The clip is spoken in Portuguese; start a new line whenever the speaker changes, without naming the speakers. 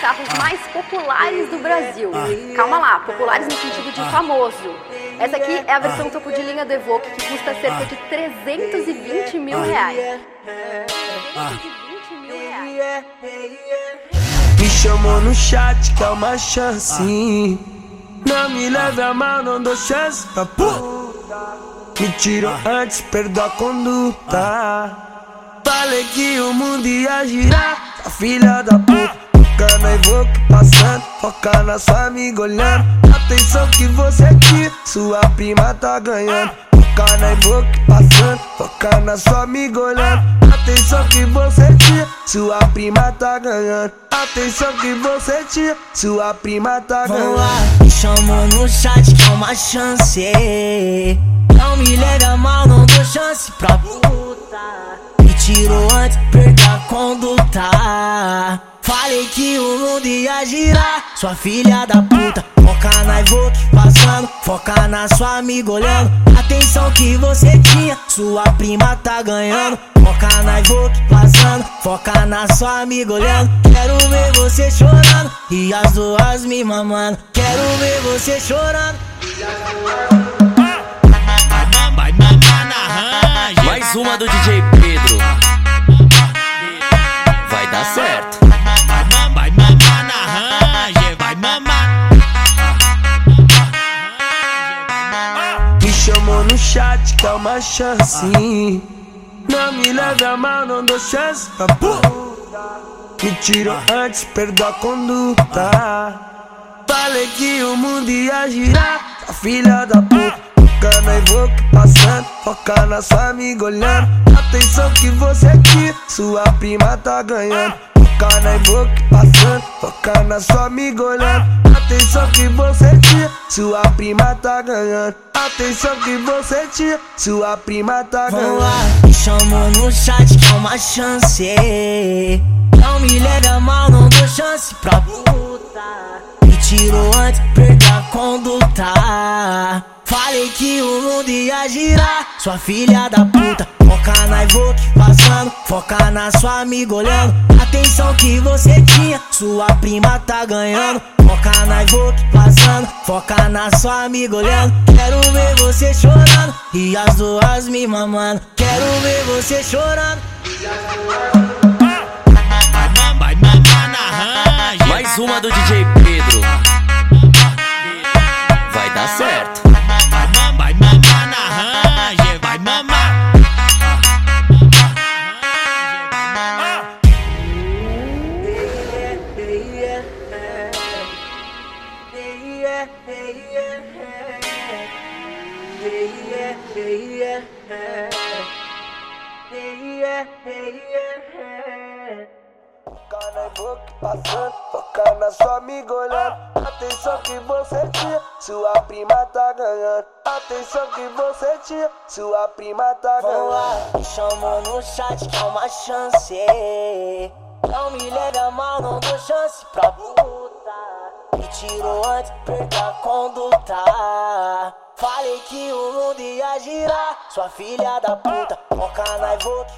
carros mais populares do Brasil. Calma lá, populares no sentido de famoso. Essa aqui é a versão topo de linha do Evoque, que custa cerca de 320 mil reais. 320 mil reais.
Me chamou no chat que é uma chance. Não me leve a mal, não dou chance pra puta. Me tirou antes, perdoa a conduta. Falei que o mundo ia girar, a filha da puta. Foca na Evoque passando, foca na sua amiga olhando. Atenção que você aqui, sua prima tá ganhando. Foca na Evoque passando, foca na sua amiga olhando. Atenção que você tinha, sua prima tá ganhando. Atenção que você tinha, sua prima tá ganhando.
lá, me chamou no chat que é uma chance. Não me leve a mal, não dou chance pra puta. Me tirou antes, perdi a conduta. Falei que o mundo ia girar, sua filha da puta. Foca na Evoque passando, foca na sua amiga olhando. Atenção que você tinha, sua prima tá ganhando. Foca na Evoque passando, foca na sua amiga olhando. Quero ver você chorando e as duas me mamando. Quero ver você chorando.
Mais uma do DJ Pedro.
No chat que é uma chance. Não me leve a mal, não dou chance. Me tirou antes, perdoa a conduta. Falei que o mundo ia girar, a filha da puta. Foca na Evoque passando, foca na sua amiga olhando. Atenção que você aqui, sua prima tá ganhando. Foca na Evoque passando, foca na sua amiga olhando. Atenção que você tinha, sua prima tá ganhando. Atenção que você tinha, sua prima tá ganhando.
lá, me chamou no chat que é uma chance. Não me leve a mal, não dou chance pra puta. Me tirou antes, perdi a conduta. Falei que o mundo ia girar, sua filha da puta. Foca na Evoque passando, foca na sua amiga olhando. Atenção que você tinha, sua prima tá ganhando. Foca na Evoque passando, foca na sua amiga olhando. Quero ver você chorando e as duas me mamando. Quero ver você chorando.
Mais uma do DJ Pedro. Vai dar certo.
Foca na Evoque passando, foca na sua amiga olhando. Atenção que você tinha, sua prima tá ganhando. Atenção que você tinha, sua prima tá
Vamos lá,
ganhando.
me chamou no chat que é uma chance. Não me leve a mal, não dou chance pra puta. Me tirou antes, perdi a conduta. Falei que o mundo ia girar, sua filha da puta. Foca na Evoque.